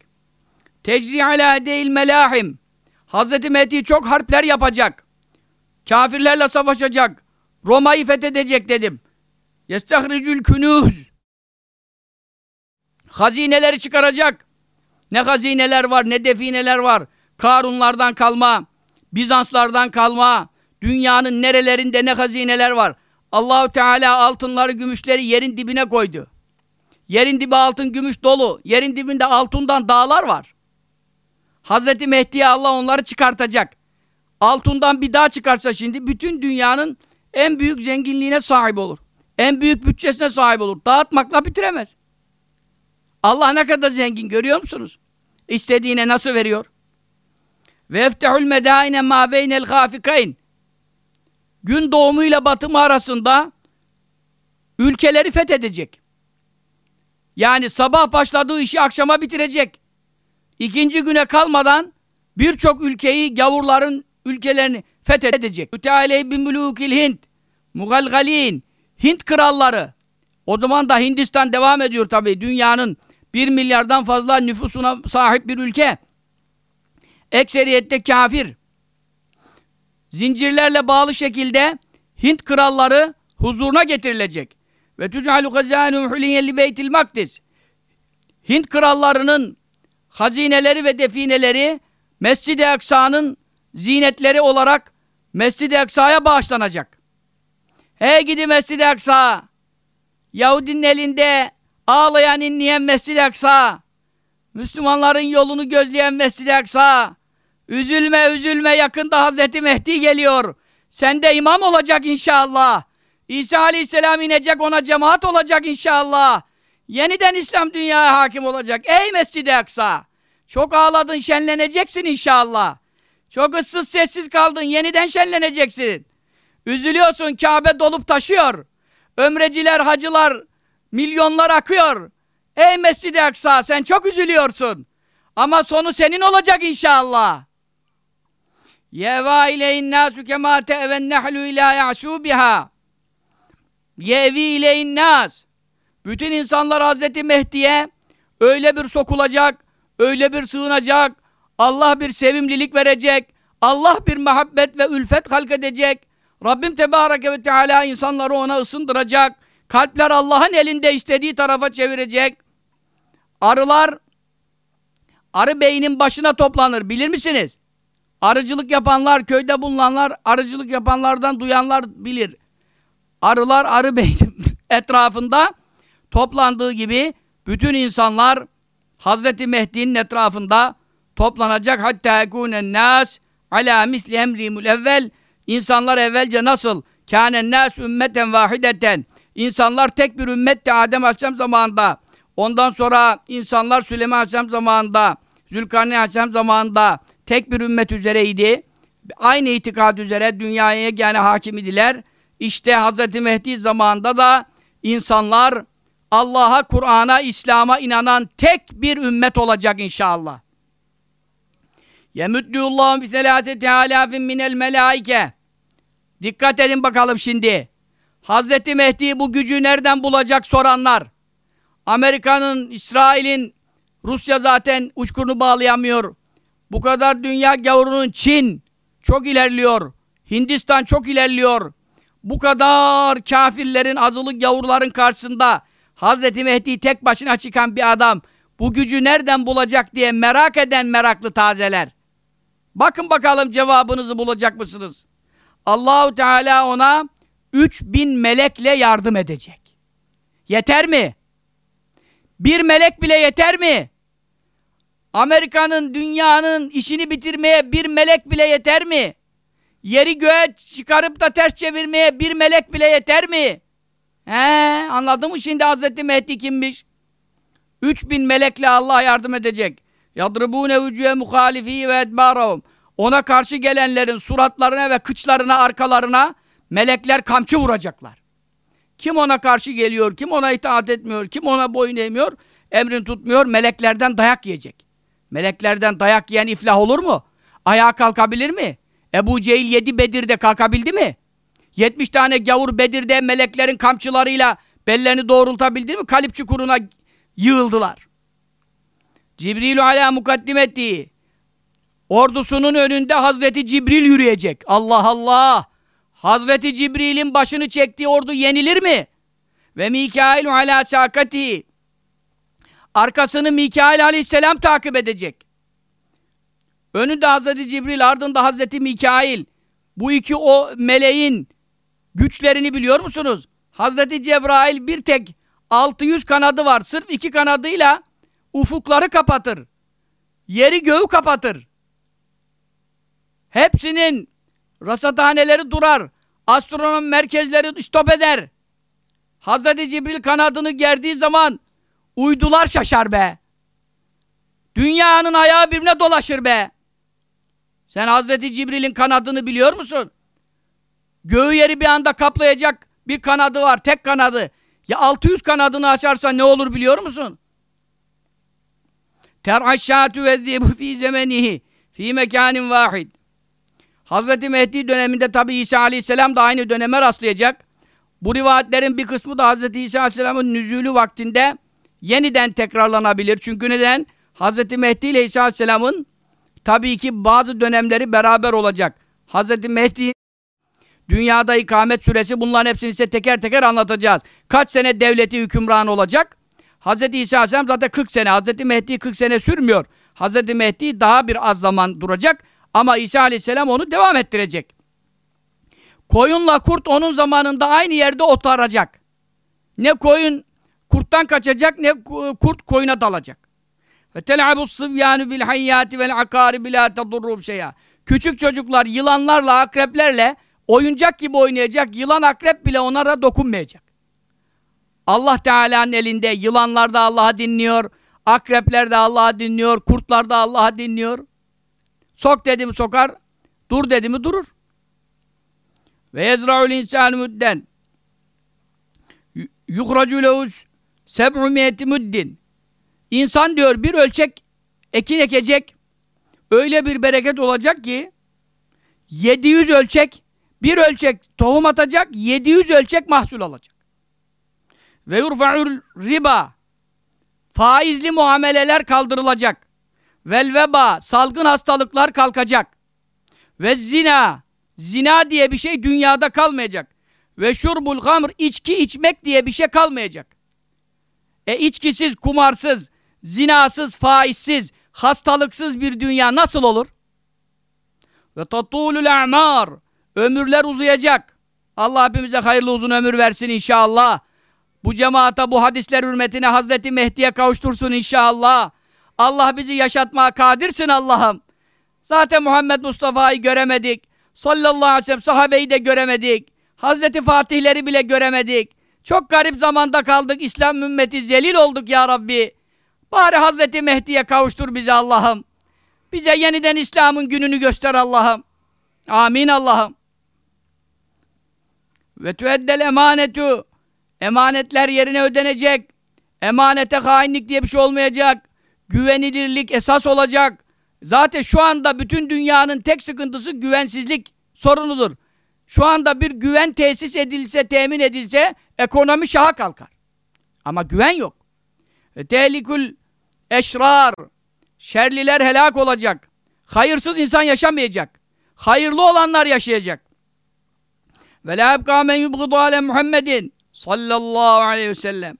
Tecri ala değil melahim. Hazreti Mehdi çok harpler yapacak. Kafirlerle savaşacak. Roma'yı fethedecek dedim. Yestahricül künûz. Hazineleri çıkaracak. Ne hazineler var, ne defineler var. Karunlardan kalma, Bizanslardan kalma, dünyanın nerelerinde ne hazineler var. Allahu Teala altınları, gümüşleri yerin dibine koydu. Yerin dibi altın, gümüş dolu. Yerin dibinde altından dağlar var. Hazreti Mehdi'ye Allah onları çıkartacak. Altından bir dağ çıkarsa şimdi bütün dünyanın en büyük zenginliğine sahip olur. En büyük bütçesine sahip olur. Dağıtmakla bitiremez. Allah ne kadar zengin görüyor musunuz? İstediğine nasıl veriyor? Ve eftehul medaine ma beynel gafikayn. Gün doğumuyla batımı arasında ülkeleri fethedecek. Yani sabah başladığı işi akşama bitirecek. İkinci güne kalmadan birçok ülkeyi, gavurların ülkelerini fethedecek. Mütealey bin mülûkil Hint, mugalgalin, Hint kralları. O zaman da Hindistan devam ediyor tabii. Dünyanın bir milyardan fazla nüfusuna sahip bir ülke. Ekseriyette kafir. Zincirlerle bağlı şekilde Hint kralları huzuruna getirilecek. Ve tücalu hazânu huliyelli beytil makdis. Hint krallarının hazineleri ve defineleri Mescid-i Aksa'nın zinetleri olarak Mescid-i Aksa'ya bağışlanacak. Hey gidi Mescid-i Aksa! Yahudinin elinde ağlayan inleyen Mescid-i Aksa! Müslümanların yolunu gözleyen Mescid-i Aksa! Üzülme üzülme yakında Hazreti Mehdi geliyor. Sen de imam olacak inşallah. İsa Aleyhisselam inecek ona cemaat olacak inşallah. Yeniden İslam dünyaya hakim olacak. Ey Mescid-i Aksa! Çok ağladın şenleneceksin inşallah. Çok ıssız sessiz kaldın yeniden şenleneceksin. Üzülüyorsun Kabe dolup taşıyor. Ömreciler, hacılar, milyonlar akıyor. Ey Mescid-i Aksa sen çok üzülüyorsun. Ama sonu senin olacak inşallah. Yeva ileyin nasu kema te'ven nehlu ila ya'subiha. Yevi ileyin nas. Bütün insanlar Hazreti Mehdi'ye öyle bir sokulacak, öyle bir sığınacak, Allah bir sevimlilik verecek, Allah bir muhabbet ve ülfet halk edecek. Rabbim Tebareke ve Teala insanları ona ısındıracak. Kalpler Allah'ın elinde istediği tarafa çevirecek. Arılar arı beynin başına toplanır. Bilir misiniz? Arıcılık yapanlar, köyde bulunanlar, arıcılık yapanlardan duyanlar bilir. Arılar arı beynin etrafında toplandığı gibi bütün insanlar Hazreti Mehdi'nin etrafında toplanacak hatta yekûnen nas ala misli emrimul evvel insanlar evvelce nasıl kânen nas ümmeten vahideten insanlar tek bir ümmetti Adem Aleyhisselam zamanında ondan sonra insanlar Süleyman Aleyhisselam zamanında Zülkarneyn Aleyhisselam zamanında tek bir ümmet üzereydi. Aynı itikad üzere dünyaya yani hakim idiler. İşte Hz. Mehdi zamanında da insanlar Allah'a, Kur'an'a, İslam'a inanan tek bir ümmet olacak inşallah. Yemüddüllahum bi selâseti alâfin minel melâike. Dikkat edin bakalım şimdi. Hazreti Mehdi bu gücü nereden bulacak soranlar. Amerika'nın, İsrail'in, Rusya zaten uçkurunu bağlayamıyor. Bu kadar dünya gavurunun Çin çok ilerliyor. Hindistan çok ilerliyor. Bu kadar kafirlerin, azılı gavurların karşısında Hazreti Mehdi tek başına çıkan bir adam bu gücü nereden bulacak diye merak eden meraklı tazeler. Bakın bakalım cevabınızı bulacak mısınız? Allahu Teala ona 3000 melekle yardım edecek. Yeter mi? Bir melek bile yeter mi? Amerika'nın, dünyanın işini bitirmeye bir melek bile yeter mi? Yeri göğe çıkarıp da ters çevirmeye bir melek bile yeter mi? He, anladın mı şimdi Hazreti Mehdi kimmiş? 3000 melekle Allah yardım edecek. Yadribune vücühe muhalifi ve edbarahum. Ona karşı gelenlerin suratlarına ve kıçlarına, arkalarına melekler kamçı vuracaklar. Kim ona karşı geliyor, kim ona itaat etmiyor, kim ona boyun eğmiyor, emrin tutmuyor, meleklerden dayak yiyecek. Meleklerden dayak yiyen iflah olur mu? Ayağa kalkabilir mi? Ebu Cehil yedi Bedir'de kalkabildi mi? 70 tane gavur Bedir'de meleklerin kamçılarıyla bellerini doğrultabildi mi? Kalip çukuruna yığıldılar. Cibril ala mukaddim ettiği ordusunun önünde Hazreti Cibril yürüyecek. Allah Allah! Hazreti Cibril'in başını çektiği ordu yenilir mi? Ve Mikail ala sakati arkasını Mikail aleyhisselam takip edecek. Önünde Hazreti Cibril, ardında Hazreti Mikail. Bu iki o meleğin güçlerini biliyor musunuz? Hazreti Cebrail bir tek 600 kanadı var. Sırf iki kanadıyla ufukları kapatır. Yeri göğü kapatır. Hepsinin rasathaneleri durar. Astronom merkezleri stop eder. Hazreti Cibril kanadını gerdiği zaman uydular şaşar be. Dünyanın ayağı birbirine dolaşır be. Sen Hazreti Cibril'in kanadını biliyor musun? Göğü yeri bir anda kaplayacak bir kanadı var, tek kanadı. Ya 600 kanadını açarsa ne olur biliyor musun? Ter'aşşâtü ve zîbu fî zemenihi fî mekânin vâhid. Hazreti Mehdi döneminde tabi İsa Aleyhisselam da aynı döneme rastlayacak. Bu rivayetlerin bir kısmı da Hazreti İsa Aleyhisselam'ın nüzulü vaktinde yeniden tekrarlanabilir. Çünkü neden? Hazreti Mehdi ile İsa Aleyhisselam'ın tabii ki bazı dönemleri beraber olacak. Hazreti Mehdi dünyada ikamet süresi bunların hepsini size teker teker anlatacağız. Kaç sene devleti hükümran olacak? Hazreti İsa Aleyhisselam zaten 40 sene. Hazreti Mehdi 40 sene sürmüyor. Hazreti Mehdi daha bir az zaman duracak. Ama İsa Aleyhisselam onu devam ettirecek. Koyunla kurt onun zamanında aynı yerde otaracak. Ne koyun kurttan kaçacak ne kurt koyuna dalacak. Ve tel'abu sıvyanu bil hayyati vel akaribi la tadurrum şeya. Küçük çocuklar yılanlarla, akreplerle oyuncak gibi oynayacak. Yılan akrep bile onlara dokunmayacak. Allah Teala'nın elinde yılanlar da Allah'a dinliyor. Akrepler de Allah'a dinliyor. Kurtlar da Allah'a dinliyor. Sok dedim sokar. Dur dedi durur. Ve yezra'ul insanu mudden. Yukracu lehus seb'u miyeti muddin. İnsan diyor bir ölçek ekin ekecek. Öyle bir bereket olacak ki 700 ölçek bir ölçek tohum atacak 700 ölçek mahsul alacak. Ve yurfa'ul riba faizli muameleler kaldırılacak. Vel veba salgın hastalıklar kalkacak. Ve zina zina diye bir şey dünyada kalmayacak. Ve şurbul hamr içki içmek diye bir şey kalmayacak. E içkisiz, kumarsız, zinasız, faizsiz, hastalıksız bir dünya nasıl olur? Ve tatulul a'mar ömürler uzayacak. Allah hepimize hayırlı uzun ömür versin inşallah. Bu cemaata bu hadisler hürmetine Hazreti Mehdi'ye kavuştursun inşallah. Allah bizi yaşatmaya kadirsin Allah'ım. Zaten Muhammed Mustafa'yı göremedik. Sallallahu aleyhi ve sellem sahabeyi de göremedik. Hazreti Fatihleri bile göremedik. Çok garip zamanda kaldık. İslam ümmeti zelil olduk ya Rabbi. Bari Hazreti Mehdi'ye kavuştur bizi Allah'ım. Bize yeniden İslam'ın gününü göster Allah'ım. Amin Allah'ım. Ve tüeddel emanetu. Emanetler yerine ödenecek. Emanete hainlik diye bir şey olmayacak. Güvenilirlik esas olacak. Zaten şu anda bütün dünyanın tek sıkıntısı güvensizlik sorunudur. Şu anda bir güven tesis edilse, temin edilse ekonomi şaha kalkar. Ama güven yok. Tehlikül eşrar şerliler helak olacak. Hayırsız insan yaşamayacak. Hayırlı olanlar yaşayacak. Ve la ebqa men yubgıdu ale Muhammedin sallallahu aleyhi ve sellem.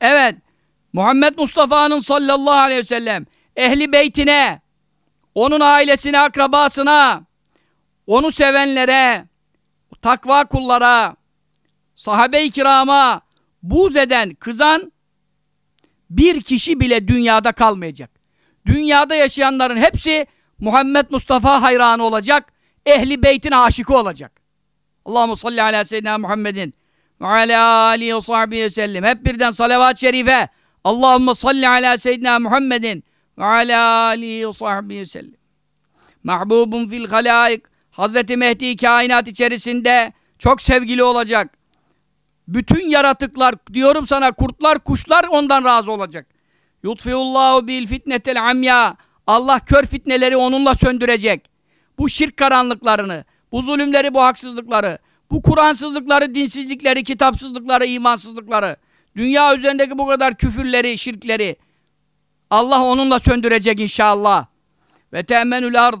Evet, Muhammed Mustafa'nın sallallahu aleyhi ve sellem ehli beytine, onun ailesine, akrabasına, onu sevenlere, takva kullara, sahabe-i kirama buz eden, kızan bir kişi bile dünyada kalmayacak. Dünyada yaşayanların hepsi Muhammed Mustafa hayranı olacak, ehli beytin aşıkı olacak. Allahu salli ala seyyidina Muhammedin ve ala alihi ve sahbihi sellem. Hep birden salavat-ı şerife. Allahumme salli ala seyyidina Muhammedin ve ala alihi ve sahbihi sellem. Mahbubun fil halaik. Hazreti Mehdi kainat içerisinde çok sevgili olacak. Bütün yaratıklar, diyorum sana kurtlar, kuşlar ondan razı olacak. Yutfiullahu bil fitnetel amya. Allah kör fitneleri onunla söndürecek. Bu şirk karanlıklarını, bu zulümleri, bu haksızlıkları, bu Kur'ansızlıkları, dinsizlikleri, kitapsızlıkları, imansızlıkları, dünya üzerindeki bu kadar küfürleri, şirkleri Allah onunla söndürecek inşallah. Ve temenül ard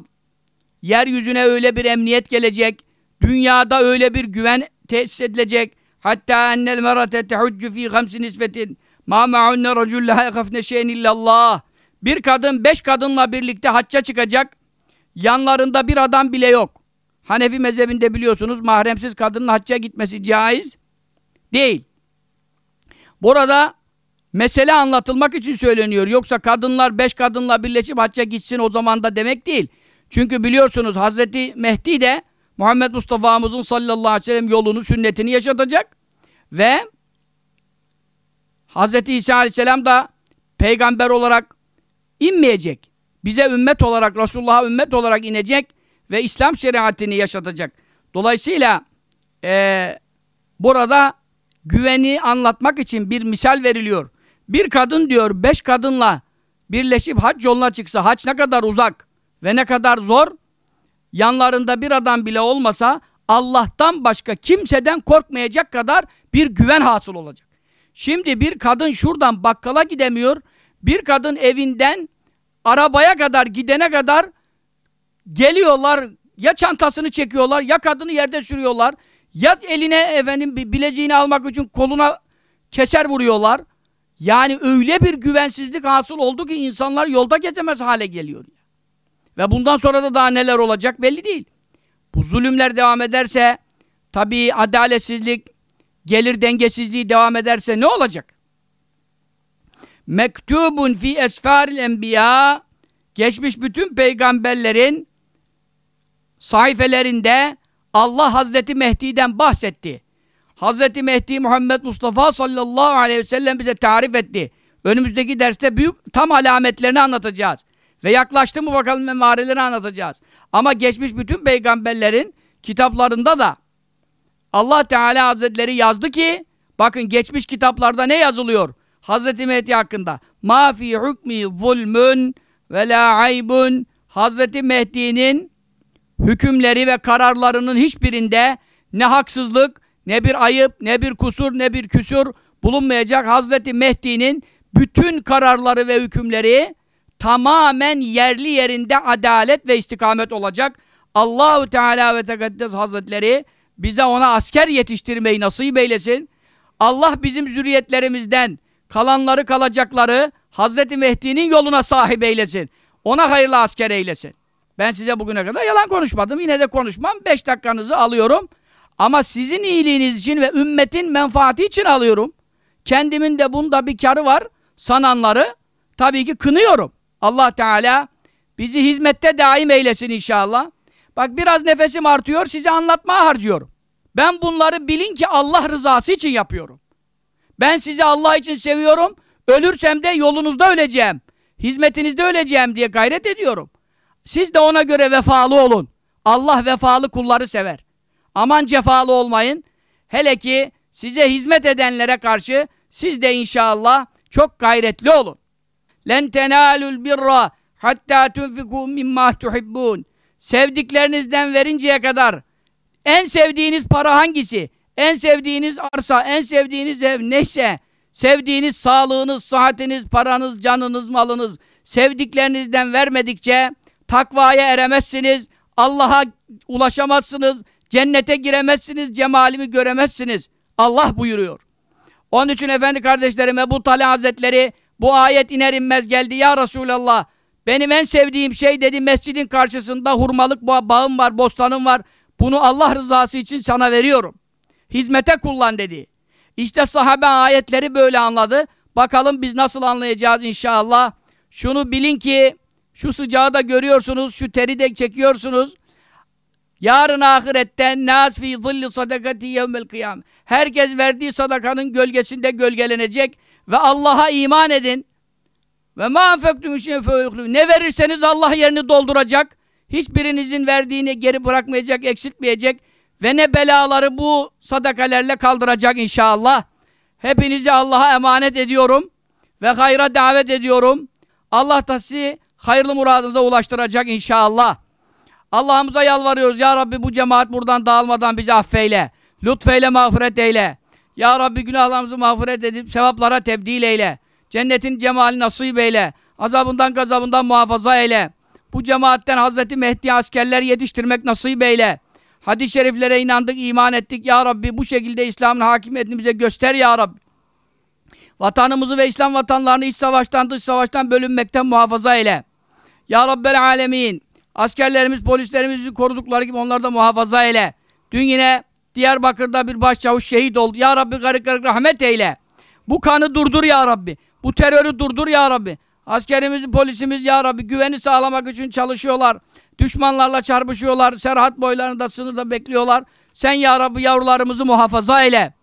yeryüzüne öyle bir emniyet gelecek, dünyada öyle bir güven tesis edilecek. Hatta ennel merate tehüccü fî hamsi nisvetin ma ma'unne racul la şeyin illallah. Bir kadın beş kadınla birlikte hacca çıkacak. Yanlarında bir adam bile yok. Hanefi mezhebinde biliyorsunuz mahremsiz kadının hacca gitmesi caiz değil. Burada mesele anlatılmak için söyleniyor. Yoksa kadınlar beş kadınla birleşip hacca gitsin o zaman da demek değil. Çünkü biliyorsunuz Hazreti Mehdi de Muhammed Mustafa'mızın sallallahu aleyhi ve sellem yolunu, sünnetini yaşatacak. Ve Hazreti İsa aleyhisselam da peygamber olarak inmeyecek. Bize ümmet olarak, Resulullah'a ümmet olarak inecek ve İslam şeriatini yaşatacak. Dolayısıyla e, burada güveni anlatmak için bir misal veriliyor. Bir kadın diyor beş kadınla birleşip hac yoluna çıksa hac ne kadar uzak ve ne kadar zor yanlarında bir adam bile olmasa Allah'tan başka kimseden korkmayacak kadar bir güven hasıl olacak. Şimdi bir kadın şuradan bakkala gidemiyor. Bir kadın evinden arabaya kadar gidene kadar geliyorlar ya çantasını çekiyorlar ya kadını yerde sürüyorlar ya eline efendim bileziğini almak için koluna keser vuruyorlar. Yani öyle bir güvensizlik hasıl oldu ki insanlar yolda geçemez hale geliyor. Ve bundan sonra da daha neler olacak belli değil. Bu zulümler devam ederse tabii adaletsizlik, gelir dengesizliği devam ederse ne olacak? Mektubun fi esfaril enbiya geçmiş bütün peygamberlerin sayfelerinde Allah Hazreti Mehdi'den bahsetti. Hazreti Mehdi Muhammed Mustafa sallallahu aleyhi ve sellem bize tarif etti. Önümüzdeki derste büyük tam alametlerini anlatacağız. Ve yaklaştı mı bakalım emareleri anlatacağız. Ama geçmiş bütün peygamberlerin kitaplarında da Allah Teala Hazretleri yazdı ki bakın geçmiş kitaplarda ne yazılıyor? Hazreti Mehdi hakkında ma fi hukmi zulmün ve la aybun Hazreti Mehdi'nin hükümleri ve kararlarının hiçbirinde ne haksızlık, ne bir ayıp, ne bir kusur, ne bir küsur bulunmayacak. Hazreti Mehdi'nin bütün kararları ve hükümleri tamamen yerli yerinde adalet ve istikamet olacak. Allahu Teala ve Tekaddes Hazretleri bize ona asker yetiştirmeyi nasip eylesin. Allah bizim zürriyetlerimizden kalanları kalacakları Hazreti Mehdi'nin yoluna sahip eylesin. Ona hayırlı asker eylesin. Ben size bugüne kadar yalan konuşmadım. Yine de konuşmam. Beş dakikanızı alıyorum. Ama sizin iyiliğiniz için ve ümmetin menfaati için alıyorum. Kendimin de bunda bir karı var sananları tabii ki kınıyorum. Allah Teala bizi hizmette daim eylesin inşallah. Bak biraz nefesim artıyor, size anlatmaya harcıyorum. Ben bunları bilin ki Allah rızası için yapıyorum. Ben sizi Allah için seviyorum. Ölürsem de yolunuzda öleceğim. Hizmetinizde öleceğim diye gayret ediyorum. Siz de ona göre vefalı olun. Allah vefalı kulları sever. Aman cefalı olmayın. Hele ki size hizmet edenlere karşı siz de inşallah çok gayretli olun. Len tenalul birra hatta tunfiku mimma tuhibbun. Sevdiklerinizden verinceye kadar en sevdiğiniz para hangisi? En sevdiğiniz arsa, en sevdiğiniz ev neyse, sevdiğiniz sağlığınız, sıhhatiniz, paranız, canınız, malınız, sevdiklerinizden vermedikçe takvaya eremezsiniz, Allah'a ulaşamazsınız, cennete giremezsiniz, cemalimi göremezsiniz. Allah buyuruyor. Onun için efendi kardeşlerim Ebu Talha Hazretleri bu ayet iner inmez geldi ya Resulallah. Benim en sevdiğim şey dedi mescidin karşısında hurmalık bağım var, bostanım var. Bunu Allah rızası için sana veriyorum. Hizmete kullan dedi. İşte sahabe ayetleri böyle anladı. Bakalım biz nasıl anlayacağız inşallah. Şunu bilin ki şu sıcağı da görüyorsunuz, şu teri de çekiyorsunuz. Yarın ahiretten nas fi zilli sadakati yevmel kıyam. Herkes verdiği sadakanın gölgesinde gölgelenecek ve Allah'a iman edin. Ve ma enfektum Ne verirseniz Allah yerini dolduracak. Hiçbirinizin verdiğini geri bırakmayacak, eksiltmeyecek ve ne belaları bu sadakalerle kaldıracak inşallah. Hepinizi Allah'a emanet ediyorum ve hayra davet ediyorum. Allah da sizi hayırlı muradınıza ulaştıracak inşallah. Allah'ımıza yalvarıyoruz. Ya Rabbi bu cemaat buradan dağılmadan bizi affeyle. Lütfeyle mağfiret eyle. Ya Rabbi günahlarımızı mağfiret edip sevaplara tebdil eyle. Cennetin cemali nasip eyle. Azabından gazabından muhafaza eyle. Bu cemaatten Hazreti Mehdi askerler yetiştirmek nasip eyle. Hadis-i şeriflere inandık, iman ettik. Ya Rabbi bu şekilde İslam'ın hakimiyetini bize göster Ya Rabbi. Vatanımızı ve İslam vatanlarını iç savaştan dış savaştan bölünmekten muhafaza eyle. Ya Rabbel Alemin. Askerlerimiz, polislerimizi korudukları gibi onları da muhafaza eyle. Dün yine Diyarbakır'da bir başçavuş şehit oldu. Ya Rabbi garip garip rahmet eyle. Bu kanı durdur Ya Rabbi. Bu terörü durdur Ya Rabbi. Askerimiz, polisimiz Ya Rabbi güveni sağlamak için çalışıyorlar. Düşmanlarla çarpışıyorlar. Serhat boylarında, sınırda bekliyorlar. Sen Ya Rabbi yavrularımızı muhafaza eyle.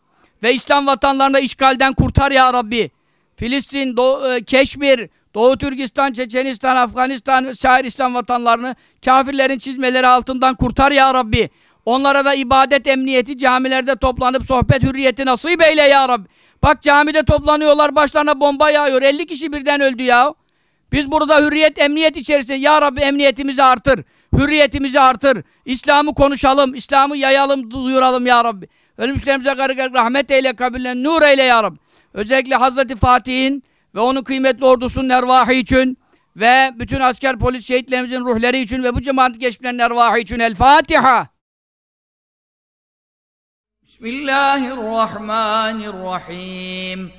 Ve İslam vatanlarını işgalden kurtar Ya Rabbi. Filistin, Doğu, e, Keşmir, Doğu Türkistan, Çeçenistan, Afganistan ve sair İslam vatanlarını kafirlerin çizmeleri altından kurtar Ya Rabbi. Onlara da ibadet emniyeti camilerde toplanıp sohbet hürriyeti nasip eyle Ya Rabbi. Bak camide toplanıyorlar başlarına bomba yağıyor. 50 kişi birden öldü ya. Biz burada hürriyet, emniyet içerisinde Ya Rabbi emniyetimizi artır. Hürriyetimizi artır. İslam'ı konuşalım, İslam'ı yayalım, duyuralım Ya Rabbi. Ölmüşlerimize garip garip rahmet eyle, kabirlerine nur eyle Ya Rabbi. Özellikle Hazreti Fatih'in ve onun kıymetli ordusunun ervahı için ve bütün asker polis şehitlerimizin ruhları için ve bu cemaat geçmişlerin ervahı için El Fatiha. Bismillahirrahmanirrahim.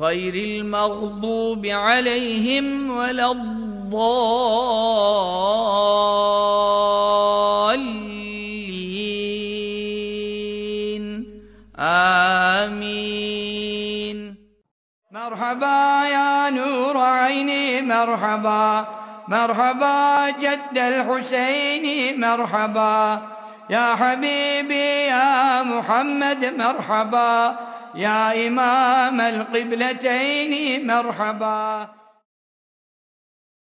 غير المغضوب عليهم ولا الضالين. آمين. مرحبا يا نور عيني مرحبا. مرحبا جد الحسين مرحبا. يا حبيبي يا محمد مرحبا. يا إمام القبلتين مرحبا.